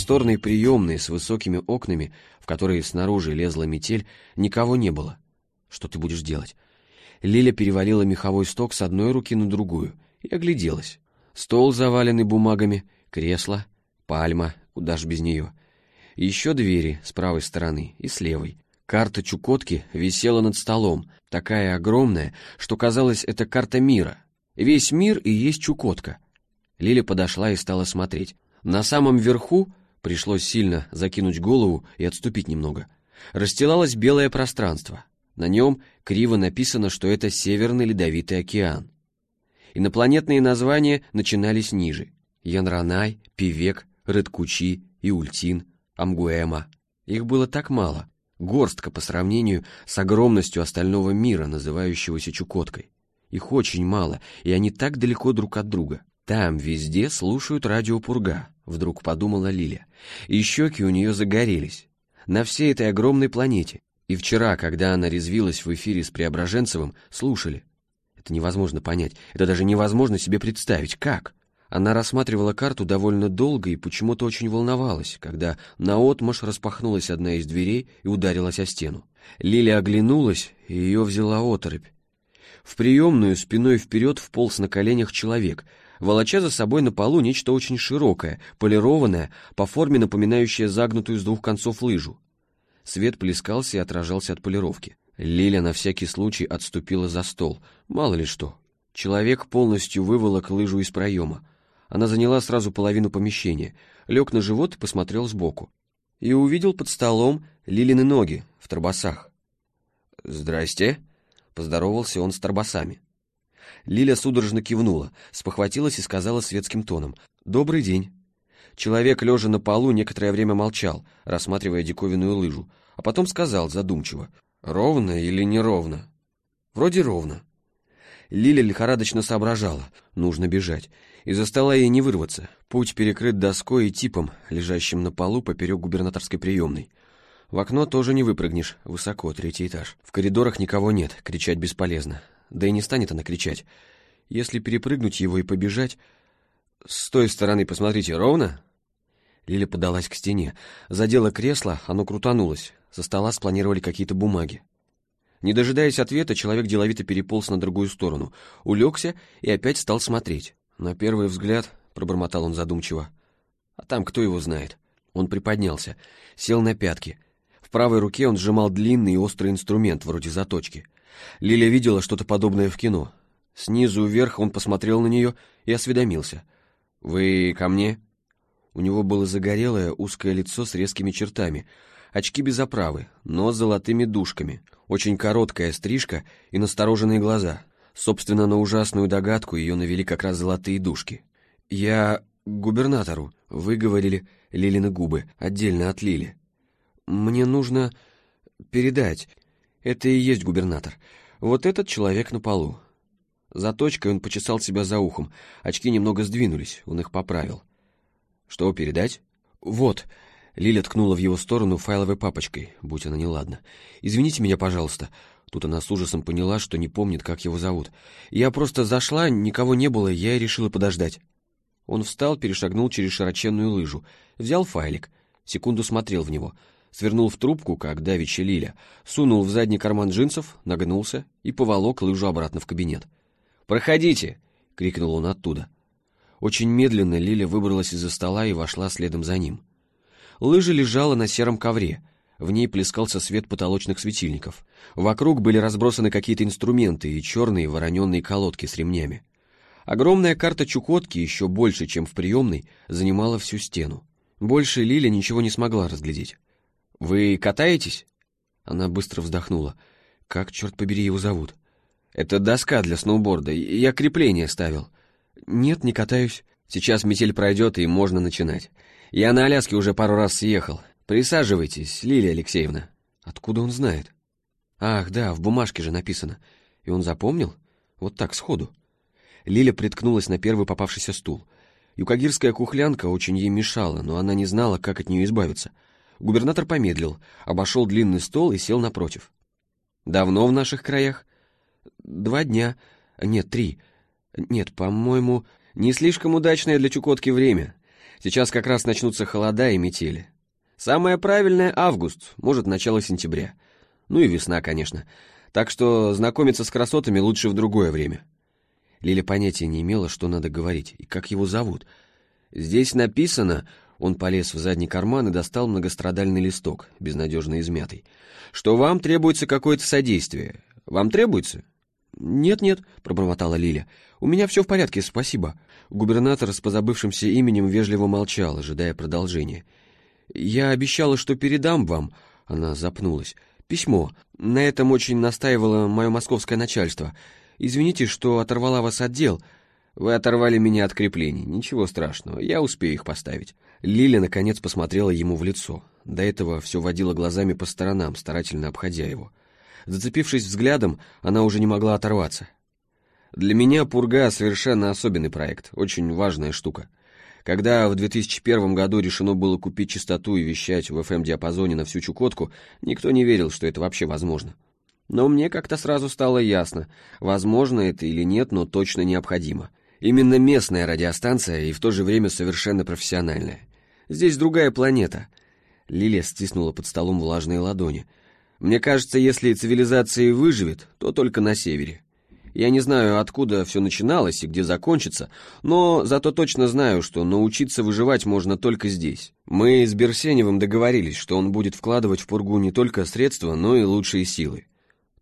просторной приемной с высокими окнами, в которые снаружи лезла метель, никого не было. Что ты будешь делать? Лиля перевалила меховой сток с одной руки на другую и огляделась. Стол, заваленный бумагами, кресло, пальма, куда ж без нее. Еще двери с правой стороны и с левой. Карта Чукотки висела над столом, такая огромная, что казалось, это карта мира. Весь мир и есть Чукотка. Лиля подошла и стала смотреть. На самом верху пришлось сильно закинуть голову и отступить немного. Расстилалось белое пространство. На нем криво написано, что это Северный Ледовитый океан. Инопланетные названия начинались ниже. Янранай, Пивек, Рыдкучи, Иультин, Амгуэма. Их было так мало, горстка по сравнению с огромностью остального мира, называющегося Чукоткой. Их очень мало, и они так далеко друг от друга. Там везде слушают радио Пурга, вдруг подумала Лиля. И щеки у нее загорелись. На всей этой огромной планете. И вчера, когда она резвилась в эфире с Преображенцевым, слушали. Это невозможно понять, это даже невозможно себе представить. Как? Она рассматривала карту довольно долго и почему-то очень волновалась, когда наотмашь распахнулась одна из дверей и ударилась о стену. Лиля оглянулась, и ее взяла оторопь. В приемную спиной вперед вполз на коленях человек, волоча за собой на полу нечто очень широкое, полированное, по форме напоминающее загнутую с двух концов лыжу. Свет плескался и отражался от полировки. Лиля на всякий случай отступила за стол, мало ли что. Человек полностью выволок лыжу из проема. Она заняла сразу половину помещения, лег на живот и посмотрел сбоку. И увидел под столом Лилины ноги в торбосах. «Здрасте», — поздоровался он с торбосами. Лиля судорожно кивнула, спохватилась и сказала светским тоном «Добрый день». Человек, лежа на полу, некоторое время молчал, рассматривая диковинную лыжу, а потом сказал задумчиво «Ровно или неровно?» «Вроде ровно». Лиля лихорадочно соображала, нужно бежать. Из-за стола ей не вырваться. Путь перекрыт доской и типом, лежащим на полу поперек губернаторской приемной. В окно тоже не выпрыгнешь, высоко, третий этаж. В коридорах никого нет, кричать бесполезно. Да и не станет она кричать. Если перепрыгнуть его и побежать... С той стороны посмотрите, ровно? Лиля подалась к стене. Задела кресло, оно крутанулось. Со стола спланировали какие-то бумаги. Не дожидаясь ответа, человек деловито переполз на другую сторону, улегся и опять стал смотреть. На первый взгляд, пробормотал он задумчиво. А там кто его знает? Он приподнялся, сел на пятки. В правой руке он сжимал длинный и острый инструмент, вроде заточки. Лиля видела что-то подобное в кино. Снизу вверх он посмотрел на нее и осведомился. «Вы ко мне?» У него было загорелое, узкое лицо с резкими чертами, очки без оправы, но с золотыми дужками, очень короткая стрижка и настороженные глаза. Собственно, на ужасную догадку ее навели как раз золотые дужки. «Я губернатору», — выговорили Лилины губы, отдельно от Лили. «Мне нужно передать. Это и есть губернатор. Вот этот человек на полу». За точкой он почесал себя за ухом. Очки немного сдвинулись, он их поправил. «Что, передать?» «Вот». Лиля ткнула в его сторону файловой папочкой, будь она неладна. «Извините меня, пожалуйста. Тут она с ужасом поняла, что не помнит, как его зовут. Я просто зашла, никого не было, я и решила подождать. Он встал, перешагнул через широченную лыжу, взял файлик, секунду смотрел в него, свернул в трубку, как давича Лиля, сунул в задний карман джинсов, нагнулся и поволок лыжу обратно в кабинет. «Проходите!» — крикнул он оттуда. Очень медленно Лиля выбралась из-за стола и вошла следом за ним. Лыжа лежала на сером ковре, в ней плескался свет потолочных светильников. Вокруг были разбросаны какие-то инструменты и черные вороненные колодки с ремнями. Огромная карта Чукотки, еще больше, чем в приемной, занимала всю стену. Больше Лиля ничего не смогла разглядеть. «Вы катаетесь?» Она быстро вздохнула. «Как, черт побери, его зовут?» «Это доска для сноуборда. Я крепление ставил». «Нет, не катаюсь. Сейчас метель пройдет, и можно начинать. Я на Аляске уже пару раз съехал. «Присаживайтесь, Лилия Алексеевна». «Откуда он знает?» «Ах, да, в бумажке же написано. И он запомнил? Вот так, сходу». Лиля приткнулась на первый попавшийся стул. Юкагирская кухлянка очень ей мешала, но она не знала, как от нее избавиться. Губернатор помедлил, обошел длинный стол и сел напротив. «Давно в наших краях?» «Два дня. Нет, три. Нет, по-моему, не слишком удачное для Чукотки время. Сейчас как раз начнутся холода и метели. Самое правильное — август, может, начало сентября. Ну и весна, конечно. Так что знакомиться с красотами лучше в другое время. Лиля понятия не имела, что надо говорить и как его зовут. Здесь написано... Он полез в задний карман и достал многострадальный листок, безнадежно измятый. «Что вам требуется какое-то содействие. Вам требуется?» «Нет-нет», — пробормотала Лиля. «У меня все в порядке, спасибо». Губернатор с позабывшимся именем вежливо молчал, ожидая продолжения. «Я обещала, что передам вам...» Она запнулась. «Письмо. На этом очень настаивало мое московское начальство. Извините, что оторвала вас от дел. Вы оторвали меня от креплений. Ничего страшного, я успею их поставить». Лиля, наконец, посмотрела ему в лицо. До этого все водила глазами по сторонам, старательно обходя его. Зацепившись взглядом, она уже не могла оторваться. «Для меня «Пурга» — совершенно особенный проект, очень важная штука. Когда в 2001 году решено было купить частоту и вещать в FM-диапазоне на всю Чукотку, никто не верил, что это вообще возможно. Но мне как-то сразу стало ясно, возможно это или нет, но точно необходимо. Именно местная радиостанция и в то же время совершенно профессиональная. Здесь другая планета. Лилия стиснула под столом влажные ладони. Мне кажется, если цивилизация выживет, то только на севере. Я не знаю, откуда все начиналось и где закончится, но зато точно знаю, что научиться выживать можно только здесь. Мы с Берсеневым договорились, что он будет вкладывать в Пургу не только средства, но и лучшие силы.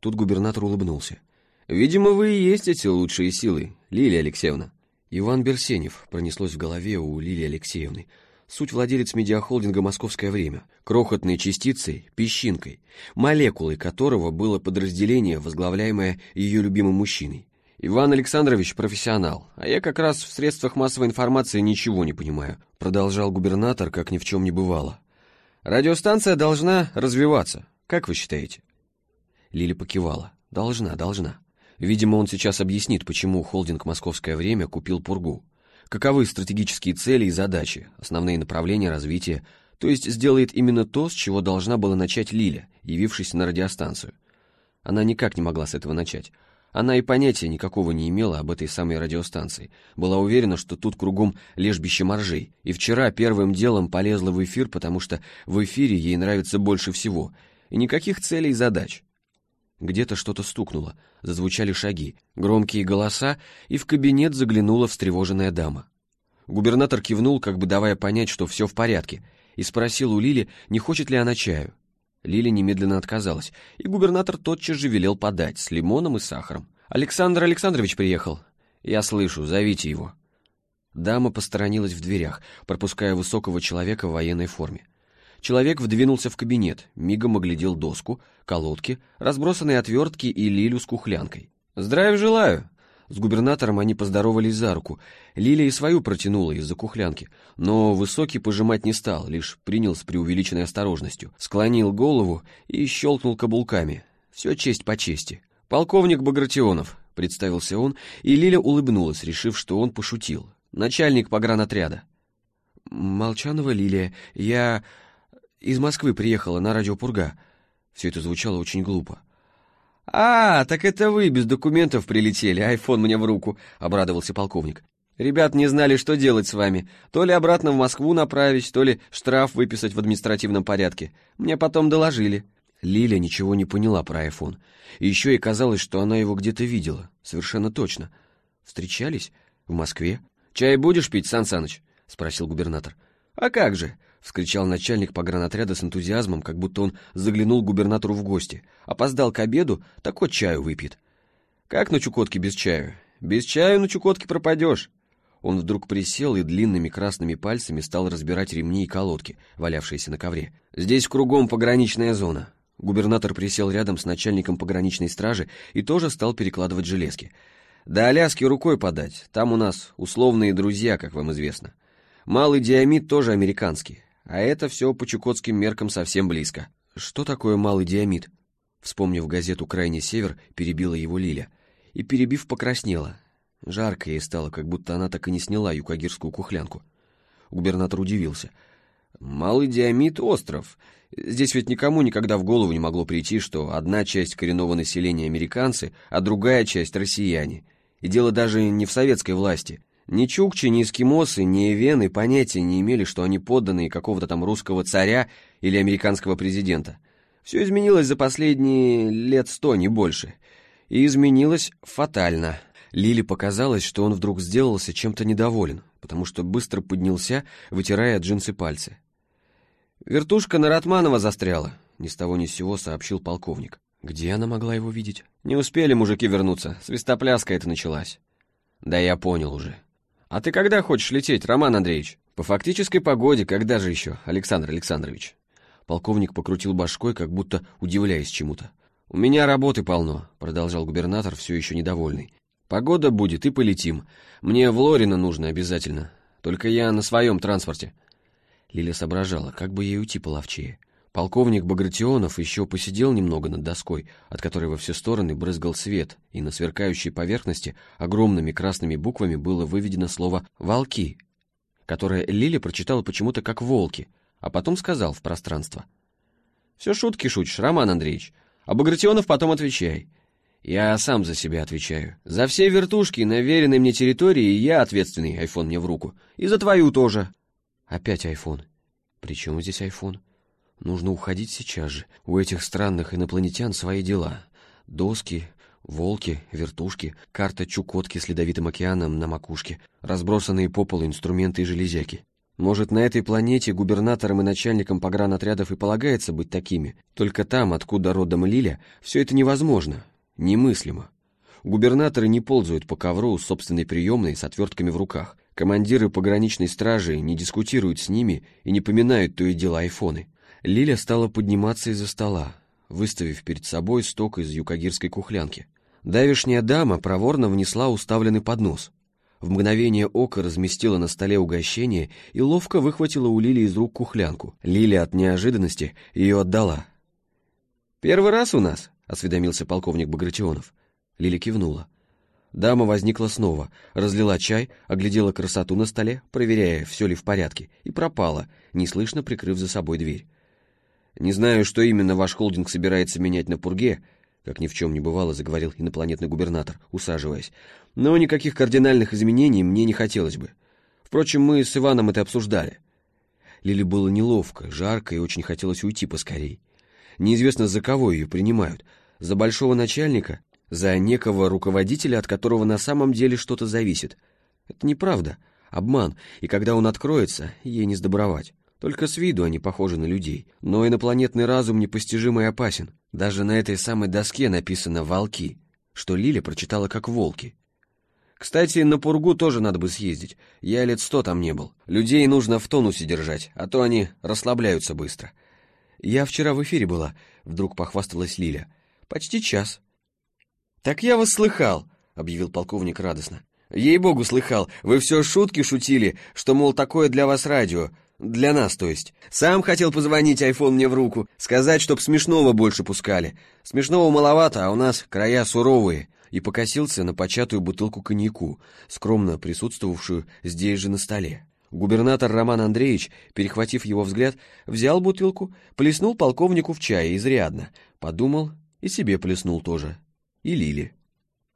Тут губернатор улыбнулся. «Видимо, вы и есть эти лучшие силы, Лилия Алексеевна». Иван Берсенев пронеслось в голове у Лилии Алексеевны – Суть владелец медиахолдинга «Московское время», крохотной частицей, песчинкой, молекулой которого было подразделение, возглавляемое ее любимым мужчиной. «Иван Александрович – профессионал, а я как раз в средствах массовой информации ничего не понимаю», продолжал губернатор, как ни в чем не бывало. «Радиостанция должна развиваться, как вы считаете?» Лили покивала. «Должна, должна». Видимо, он сейчас объяснит, почему холдинг «Московское время» купил «Пургу» каковы стратегические цели и задачи, основные направления развития, то есть сделает именно то, с чего должна была начать Лиля, явившись на радиостанцию. Она никак не могла с этого начать. Она и понятия никакого не имела об этой самой радиостанции. Была уверена, что тут кругом лежбище моржей. И вчера первым делом полезла в эфир, потому что в эфире ей нравится больше всего. И никаких целей и задач. Где-то что-то стукнуло, зазвучали шаги, громкие голоса, и в кабинет заглянула встревоженная дама. Губернатор кивнул, как бы давая понять, что все в порядке, и спросил у Лили, не хочет ли она чаю. Лили немедленно отказалась, и губернатор тотчас же велел подать с лимоном и сахаром. «Александр Александрович приехал». «Я слышу, зовите его». Дама посторонилась в дверях, пропуская высокого человека в военной форме. Человек вдвинулся в кабинет, мигом оглядел доску, колодки, разбросанные отвертки и Лилю с кухлянкой. «Здравия желаю!» С губернатором они поздоровались за руку. Лилия и свою протянула из-за кухлянки, но Высокий пожимать не стал, лишь принял с преувеличенной осторожностью, склонил голову и щелкнул каблуками. Все честь по чести. «Полковник Багратионов», — представился он, и Лиля улыбнулась, решив, что он пошутил. «Начальник погранотряда». «Молчанова Лилия, я...» Из Москвы приехала на радио «Пурга». Все это звучало очень глупо. «А, так это вы без документов прилетели, айфон мне в руку», — обрадовался полковник. «Ребят не знали, что делать с вами. То ли обратно в Москву направить, то ли штраф выписать в административном порядке. Мне потом доложили». Лиля ничего не поняла про айфон. Еще и казалось, что она его где-то видела. Совершенно точно. Встречались? В Москве? «Чай будешь пить, Сан Саныч?» — спросил губернатор. «А как же? — вскричал начальник погранотряда с энтузиазмом, как будто он заглянул губернатору в гости. Опоздал к обеду, так вот чаю выпьет. «Как на Чукотке без чаю? Без чаю на Чукотке пропадешь!» Он вдруг присел и длинными красными пальцами стал разбирать ремни и колодки, валявшиеся на ковре. «Здесь кругом пограничная зона». Губернатор присел рядом с начальником пограничной стражи и тоже стал перекладывать железки. «До Аляски рукой подать, там у нас условные друзья, как вам известно. Малый диамид тоже американский, а это все по чукотским меркам совсем близко. Что такое малый диамид? Вспомнив газету «Крайний север», перебила его Лиля. И, перебив, покраснела. Жарко ей стало, как будто она так и не сняла юкагирскую кухлянку. Губернатор удивился. «Малый диамид — остров. Здесь ведь никому никогда в голову не могло прийти, что одна часть коренного населения — американцы, а другая часть — россияне. И дело даже не в советской власти. Ни чукчи, ни эскимосы, ни вены понятия не имели, что они подданные какого-то там русского царя или американского президента. Все изменилось за последние лет сто, не больше. И изменилось фатально. Лиле показалось, что он вдруг сделался чем-то недоволен, потому что быстро поднялся, вытирая джинсы пальцы. «Вертушка на Ратманова застряла», — ни с того ни с сего сообщил полковник. Где она могла его видеть? Не успели мужики вернуться, свистопляска это началась. Да я понял уже. А ты когда хочешь лететь, Роман Андреевич? По фактической погоде, когда же еще, Александр Александрович? Полковник покрутил башкой, как будто удивляясь чему-то. «У меня работы полно», — продолжал губернатор, все еще недовольный. «Погода будет, и полетим. Мне в Лорино нужно обязательно. Только я на своем транспорте». Лиля соображала, как бы ей уйти половчее. Полковник Багратионов еще посидел немного над доской, от которой во все стороны брызгал свет, и на сверкающей поверхности огромными красными буквами было выведено слово «волки», которое Лиля прочитала почему-то как «волки», а потом сказал в пространство. «Все шутки шутишь, Роман Андреевич, а Багратионов потом отвечай». «Я сам за себя отвечаю. За все вертушки на веренной мне территории я ответственный, айфон мне в руку. И за твою тоже». «Опять айфон. При чем здесь айфон?» Нужно уходить сейчас же. У этих странных инопланетян свои дела. Доски, волки, вертушки, карта Чукотки с ледовитым океаном на макушке, разбросанные по полу инструменты и железяки. Может, на этой планете губернаторам и начальникам погранотрядов и полагается быть такими, только там, откуда родом Лиля, все это невозможно, немыслимо. Губернаторы не ползают по ковру с собственной приемной с отвертками в руках. Командиры пограничной стражи не дискутируют с ними и не поминают то и дело айфоны. Лиля стала подниматься из-за стола, выставив перед собой сток из юкагирской кухлянки. Давишняя дама проворно внесла уставленный поднос. В мгновение ока разместила на столе угощение и ловко выхватила у Лили из рук кухлянку. Лиля от неожиданности ее отдала. «Первый раз у нас?» — осведомился полковник Багратионов. Лиля кивнула. Дама возникла снова, разлила чай, оглядела красоту на столе, проверяя, все ли в порядке, и пропала, неслышно прикрыв за собой дверь. Не знаю, что именно ваш холдинг собирается менять на Пурге, как ни в чем не бывало, заговорил инопланетный губернатор, усаживаясь. Но никаких кардинальных изменений мне не хотелось бы. Впрочем, мы с Иваном это обсуждали. Лили было неловко, жарко и очень хотелось уйти поскорей. Неизвестно, за кого ее принимают. За большого начальника? За некого руководителя, от которого на самом деле что-то зависит? Это неправда. Обман. И когда он откроется, ей не сдобровать. Только с виду они похожи на людей. Но инопланетный разум непостижим и опасен. Даже на этой самой доске написано «волки», что Лиля прочитала как «волки». Кстати, на Пургу тоже надо бы съездить. Я лет сто там не был. Людей нужно в тонусе держать, а то они расслабляются быстро. Я вчера в эфире была, вдруг похвасталась Лиля. Почти час. Так я вас слыхал, объявил полковник радостно. Ей-богу, слыхал, вы все шутки шутили, что, мол, такое для вас радио. Для нас, то есть. Сам хотел позвонить, айфон мне в руку, сказать, чтоб смешного больше пускали. Смешного маловато, а у нас края суровые. И покосился на початую бутылку коньяку, скромно присутствовавшую здесь же на столе. Губернатор Роман Андреевич, перехватив его взгляд, взял бутылку, плеснул полковнику в чай изрядно, подумал и себе плеснул тоже. И Лили.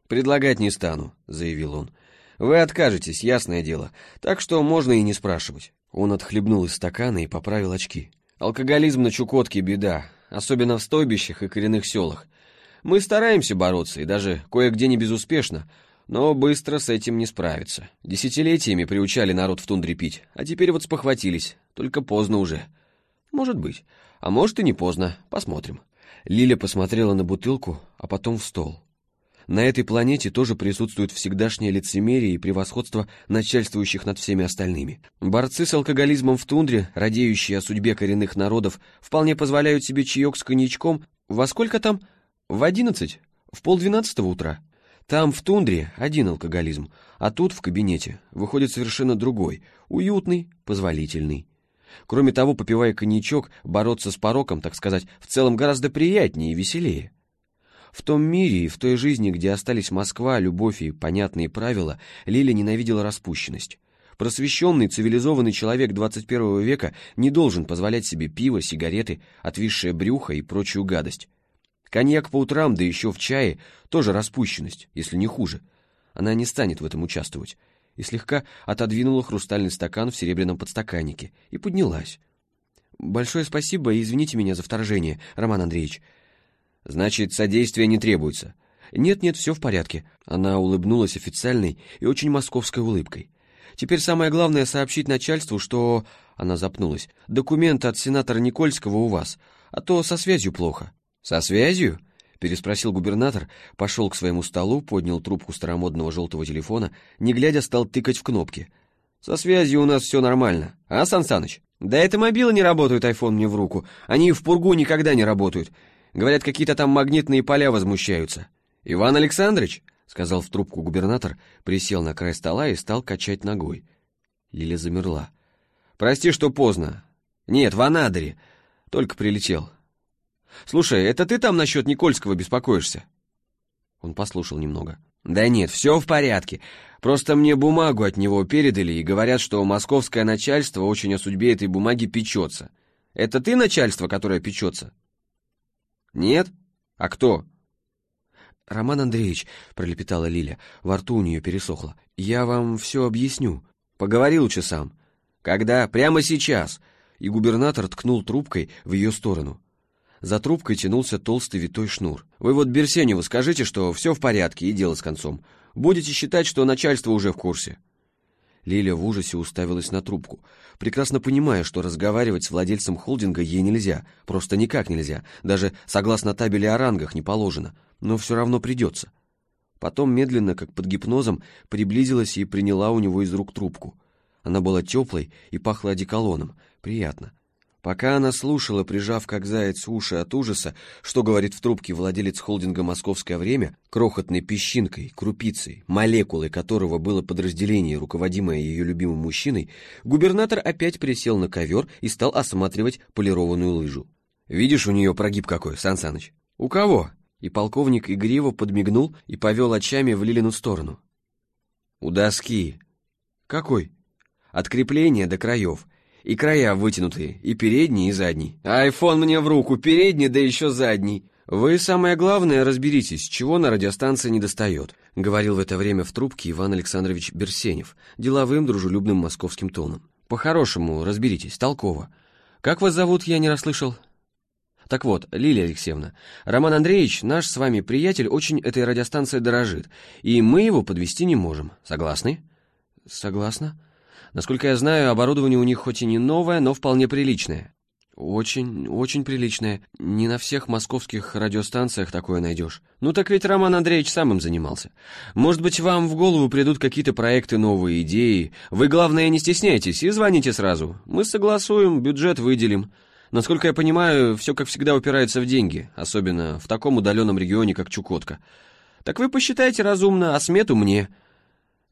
«Предлагать не стану», — заявил он. «Вы откажетесь, ясное дело, так что можно и не спрашивать». Он отхлебнул из стакана и поправил очки. «Алкоголизм на Чукотке — беда, особенно в стойбищах и коренных селах. Мы стараемся бороться, и даже кое-где не безуспешно, но быстро с этим не справиться. Десятилетиями приучали народ в тундре пить, а теперь вот спохватились, только поздно уже. Может быть, а может и не поздно, посмотрим». Лиля посмотрела на бутылку, а потом в стол. На этой планете тоже присутствует всегдашнее лицемерие и превосходство начальствующих над всеми остальными. Борцы с алкоголизмом в тундре, радеющие о судьбе коренных народов, вполне позволяют себе чаек с коньячком во сколько там? В одиннадцать? В полдвенадцатого утра? Там, в тундре, один алкоголизм, а тут, в кабинете, выходит совершенно другой, уютный, позволительный. Кроме того, попивая коньячок, бороться с пороком, так сказать, в целом гораздо приятнее и веселее. В том мире и в той жизни, где остались Москва, любовь и понятные правила, Лиля ненавидела распущенность. Просвещенный, цивилизованный человек 21 века не должен позволять себе пиво, сигареты, отвисшее брюхо и прочую гадость. Коньяк по утрам, да еще в чае, тоже распущенность, если не хуже. Она не станет в этом участвовать. и слегка отодвинула хрустальный стакан в серебряном подстаканнике и поднялась. «Большое спасибо и извините меня за вторжение, Роман Андреевич». «Значит, содействия не требуется». «Нет-нет, все в порядке». Она улыбнулась официальной и очень московской улыбкой. «Теперь самое главное сообщить начальству, что...» Она запнулась. «Документы от сенатора Никольского у вас, а то со связью плохо». «Со связью?» переспросил губернатор, пошел к своему столу, поднял трубку старомодного желтого телефона, не глядя стал тыкать в кнопки. «Со связью у нас все нормально, а, Сан Саныч?» «Да это мобилы не работают, айфон мне в руку. Они в пургу никогда не работают. Говорят, какие-то там магнитные поля возмущаются». «Иван Александрович?» — сказал в трубку губернатор, присел на край стола и стал качать ногой. Лиля замерла. «Прости, что поздно. Нет, в Анадыре. Только прилетел. «Слушай, это ты там насчет Никольского беспокоишься?» Он послушал немного. «Да нет, все в порядке. Просто мне бумагу от него передали и говорят, что московское начальство очень о судьбе этой бумаги печется. Это ты начальство, которое печется?» «Нет? А кто?» «Роман Андреевич», — пролепетала Лиля, во рту у нее пересохло, — «я вам все объясню. Поговори лучше сам. Когда? Прямо сейчас!» И губернатор ткнул трубкой в ее сторону. За трубкой тянулся толстый витой шнур. «Вы вот Берсеневу скажите, что все в порядке и дело с концом. Будете считать, что начальство уже в курсе». Лиля в ужасе уставилась на трубку, прекрасно понимая, что разговаривать с владельцем холдинга ей нельзя, просто никак нельзя, даже согласно табели о рангах не положено, но все равно придется. Потом медленно, как под гипнозом, приблизилась и приняла у него из рук трубку. Она была теплой и пахла одеколоном, приятно. Пока она слушала, прижав как заяц уши от ужаса, что говорит в трубке владелец холдинга «Московское время», крохотной песчинкой, крупицей, молекулой которого было подразделение, руководимое ее любимым мужчиной, губернатор опять присел на ковер и стал осматривать полированную лыжу. «Видишь, у нее прогиб какой, Сан Саныч?» «У кого?» И полковник игриво подмигнул и повел очами в Лилину сторону. «У доски». «Какой?» «От крепления до краев» и края вытянутые, и передний, и задний. Айфон мне в руку, передний, да еще задний. Вы, самое главное, разберитесь, чего на радиостанции не достает, говорил в это время в трубке Иван Александрович Берсенев, деловым, дружелюбным московским тоном. По-хорошему, разберитесь, толково. Как вас зовут, я не расслышал? Так вот, Лилия Алексеевна, Роман Андреевич, наш с вами приятель, очень этой радиостанцией дорожит, и мы его подвести не можем. Согласны? Согласна. Насколько я знаю, оборудование у них хоть и не новое, но вполне приличное. Очень, очень приличное. Не на всех московских радиостанциях такое найдешь. Ну так ведь Роман Андреевич сам им занимался. Может быть, вам в голову придут какие-то проекты, новые идеи. Вы, главное, не стесняйтесь и звоните сразу. Мы согласуем, бюджет выделим. Насколько я понимаю, все, как всегда, упирается в деньги, особенно в таком удаленном регионе, как Чукотка. Так вы посчитайте разумно, а смету мне.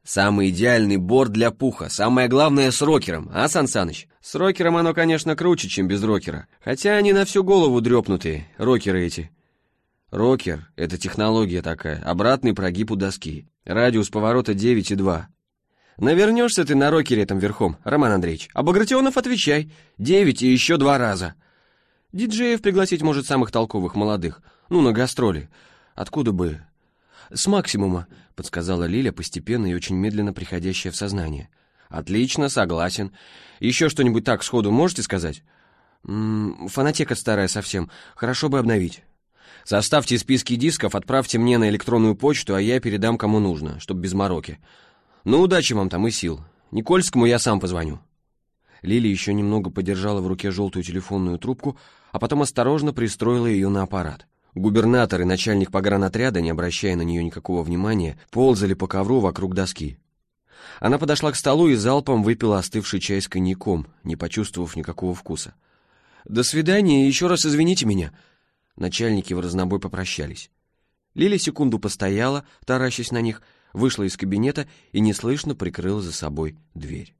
Самый идеальный борт для пуха, самое главное с рокером, а, Сан Саныч? С рокером оно, конечно, круче, чем без рокера. Хотя они на всю голову дрёпнутые, рокеры эти. Рокер — это технология такая, обратный прогиб у доски. Радиус поворота 9,2. Навернешься ты на рокере там верхом, Роман Андреевич. А Багратионов отвечай. Девять и еще два раза. Диджеев пригласить может самых толковых молодых. Ну, на гастроли. Откуда бы? С максимума, подсказала Лиля, постепенно и очень медленно приходящая в сознание. «Отлично, согласен. Еще что-нибудь так сходу можете сказать?» М -м, «Фонотека старая совсем. Хорошо бы обновить». «Составьте списки дисков, отправьте мне на электронную почту, а я передам кому нужно, чтоб без мороки. Ну, удачи вам там и сил. Никольскому я сам позвоню». Лили еще немного подержала в руке желтую телефонную трубку, а потом осторожно пристроила ее на аппарат. Губернатор и начальник погранотряда, не обращая на нее никакого внимания, ползали по ковру вокруг доски. Она подошла к столу и залпом выпила остывший чай с коньяком, не почувствовав никакого вкуса. «До свидания еще раз извините меня!» Начальники в разнобой попрощались. Лили секунду постояла, таращась на них, вышла из кабинета и неслышно прикрыла за собой дверь.